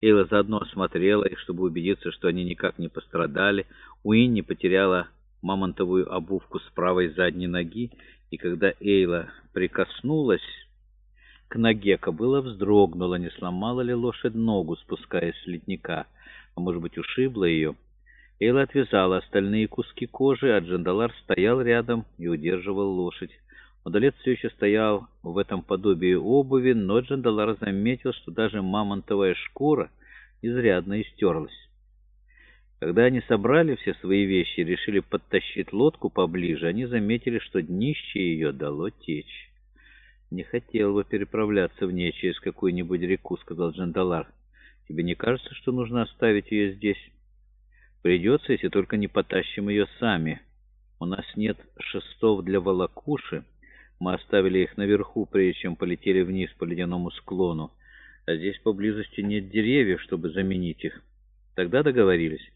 Эйла заодно осмотрела их, чтобы убедиться, что они никак не пострадали. Уинни потеряла мамонтовую обувку с правой задней ноги, и когда Эйла прикоснулась к ноге, кобыла вздрогнула, не сломала ли лошадь ногу, спускаясь с ледника, а может быть ушибла ее. Эйла отвязала остальные куски кожи, а Джандалар стоял рядом и удерживал лошадь. Удалец все еще стоял в этом подобии обуви, но Джандалар заметил, что даже мамонтовая шкура изрядно истерлась. Когда они собрали все свои вещи и решили подтащить лодку поближе, они заметили, что днище ее дало течь. «Не хотел бы переправляться в ней через какую-нибудь реку», — сказал Джандалар. «Тебе не кажется, что нужно оставить ее здесь?» «Придется, если только не потащим ее сами. У нас нет шестов для волокуши». Мы оставили их наверху, прежде чем полетели вниз по ледяному склону. А здесь поблизости нет деревьев, чтобы заменить их. Тогда договорились.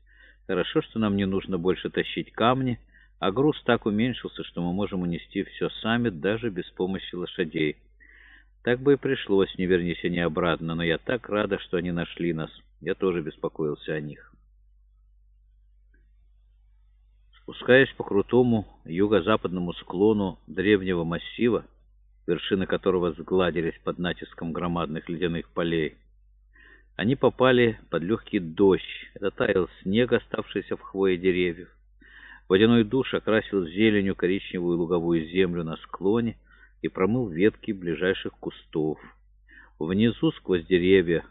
Хорошо, что нам не нужно больше тащить камни, а груз так уменьшился, что мы можем унести все сами, даже без помощи лошадей. Так бы и пришлось, не вернись они обратно, но я так рада, что они нашли нас. Я тоже беспокоился о них. Спускаясь по крутому юго-западному склону древнего массива, вершины которого сгладились под натиском громадных ледяных полей, они попали под легкий дождь. Это таял снег, оставшийся в хвое деревьев. Водяной душ окрасил зеленью коричневую луговую землю на склоне и промыл ветки ближайших кустов. Внизу, сквозь деревья,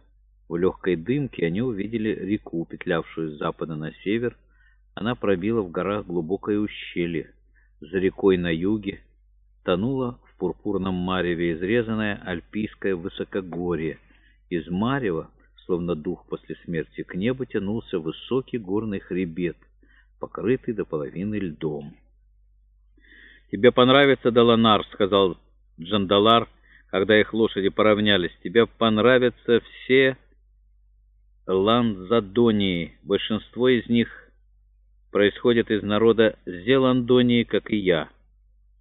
в легкой дымке, они увидели реку, петлявшую с запада на север, она пробила в горах глубокое ущелье. За рекой на юге тонула в пурпурном мареве изрезанное альпийское высокогорье. Из марева, словно дух после смерти, к небу тянулся высокий горный хребет, покрытый до половины льдом. «Тебе понравится Даланар», — сказал Джандалар, когда их лошади поравнялись. «Тебе понравятся все ланзадонии. Большинство из них происходит из народа Зеландонии, как и я.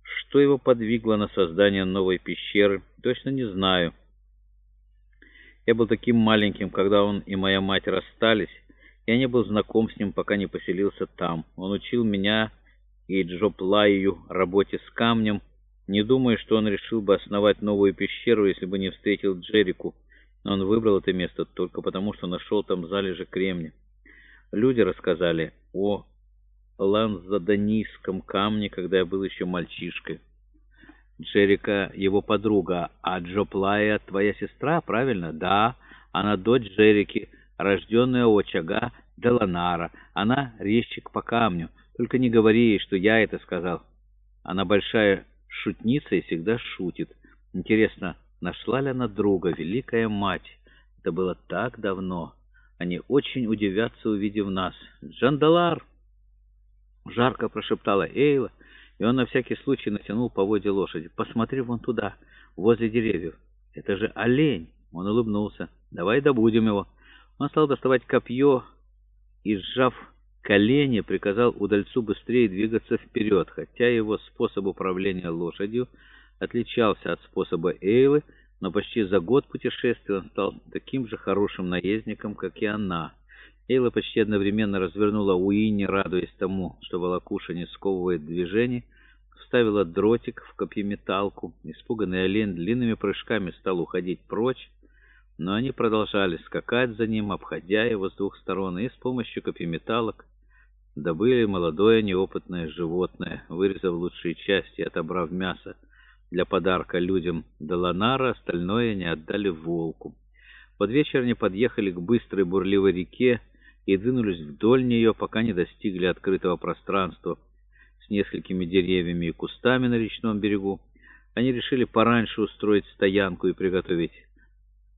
Что его подвигло на создание новой пещеры, точно не знаю. Я был таким маленьким, когда он и моя мать расстались. Я не был знаком с ним, пока не поселился там. Он учил меня и Джоплаю работе с камнем. Не думаю, что он решил бы основать новую пещеру, если бы не встретил Джерику. Но он выбрал это место только потому, что нашел там залежи кремня. Люди рассказали о ланзаданийском камне, когда я был еще мальчишкой. Джерика — его подруга, а Джоплая — твоя сестра, правильно? Да, она дочь Джерики, рожденная у очага Деланара. Она резчик по камню. Только не говори ей, что я это сказал. Она большая шутница и всегда шутит. Интересно, нашла ли она друга, великая мать? Это было так давно. Они очень удивятся, увидев нас. «Джандалар!» Жарко прошептала Эйла, и он на всякий случай натянул поводья лошади. «Посмотри вон туда, возле деревьев. Это же олень!» Он улыбнулся. «Давай добудем его». Он стал доставать копье и, сжав колени, приказал удальцу быстрее двигаться вперед, хотя его способ управления лошадью отличался от способа Эйлы, но почти за год путешествия он стал таким же хорошим наездником, как и она. Эйла почти одновременно развернула Уинни, радуясь тому, что волокуша не сковывает движение, вставила дротик в копьеметалку. Испуганный олень длинными прыжками стал уходить прочь, но они продолжали скакать за ним, обходя его с двух сторон, и с помощью копьеметалок добыли молодое неопытное животное, вырезав лучшие части и отобрав мясо для подарка людям Доланара, остальное не отдали волку. Под вечер они подъехали к быстрой бурливой реке, и двинулись вдоль нее, пока не достигли открытого пространства с несколькими деревьями и кустами на речном берегу. Они решили пораньше устроить стоянку и приготовить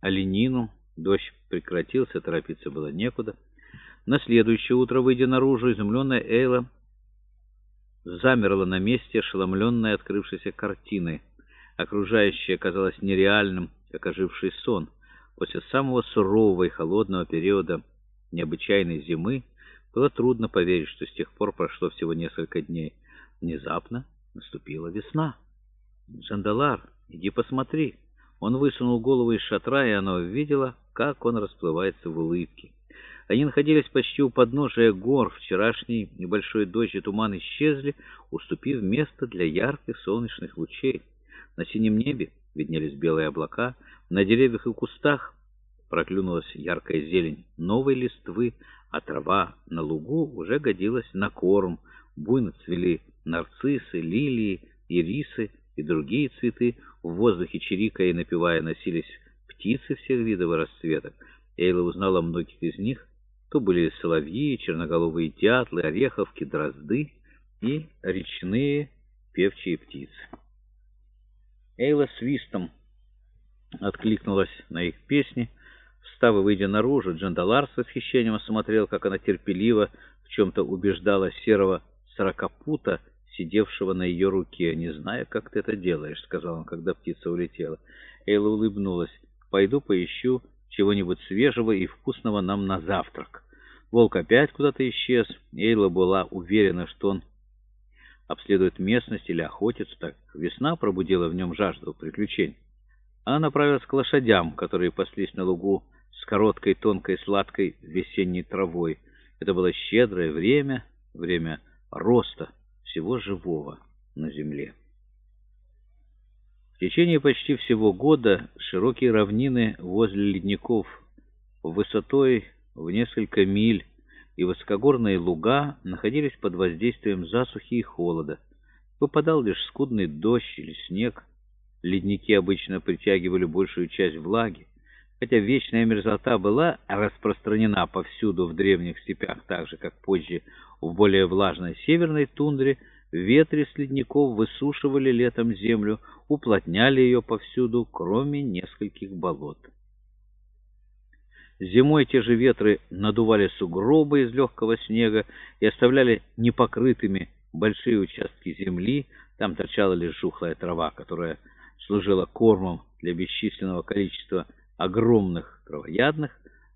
оленину. Дождь прекратился, торопиться было некуда. На следующее утро, выйдя наружу, изумленная Эйла замерла на месте, ошеломленная открывшейся картиной. Окружающее казалось нереальным, как оживший сон. После самого сурового и холодного периода необычайной зимы, было трудно поверить, что с тех пор прошло всего несколько дней. Внезапно наступила весна. «Джандалар, иди посмотри». Он высунул голову из шатра, и она увидела как он расплывается в улыбке. Они находились почти у подножия гор. Вчерашний небольшой дождь и туман исчезли, уступив место для ярких солнечных лучей. На синем небе виднелись белые облака, на деревьях и кустах проклюнулась яркая зелень новой листвы, а трава на лугу уже годилась на корм. Буйно цвели нарциссы, лилии, ирисы и другие цветы. В воздухе чирикая и напевая носились птицы всех видов и расцветок. Эйла узнала многих из них. То были соловьи, черноголовые дятлы, ореховки, дрозды и речные певчие птицы. Эйла свистом откликнулась на их песни. Встав и выйдя наружу, Джандалар с восхищением осмотрел, как она терпеливо в чем-то убеждала серого сорокопута, сидевшего на ее руке. «Не знаю, как ты это делаешь», — сказал он, когда птица улетела. Эйла улыбнулась. «Пойду поищу чего-нибудь свежего и вкусного нам на завтрак». Волк опять куда-то исчез. Эйла была уверена, что он обследует местность или охотится. Так весна пробудила в нем жажду приключений. Она направилась к лошадям, которые паслись на лугу с короткой, тонкой, сладкой весенней травой. Это было щедрое время, время роста всего живого на земле. В течение почти всего года широкие равнины возле ледников высотой в несколько миль и высокогорные луга находились под воздействием засухи и холода. Выпадал лишь скудный дождь или снег. Ледники обычно притягивали большую часть влаги. Хотя вечная мерзлота была распространена повсюду в древних степях, так же, как позже в более влажной северной тундре, ветры с ледников высушивали летом землю, уплотняли ее повсюду, кроме нескольких болот. Зимой те же ветры надували сугробы из легкого снега и оставляли непокрытыми большие участки земли, там торчала лишь жухлая трава, которая служила кормом для бесчисленного количества огромных травоядных,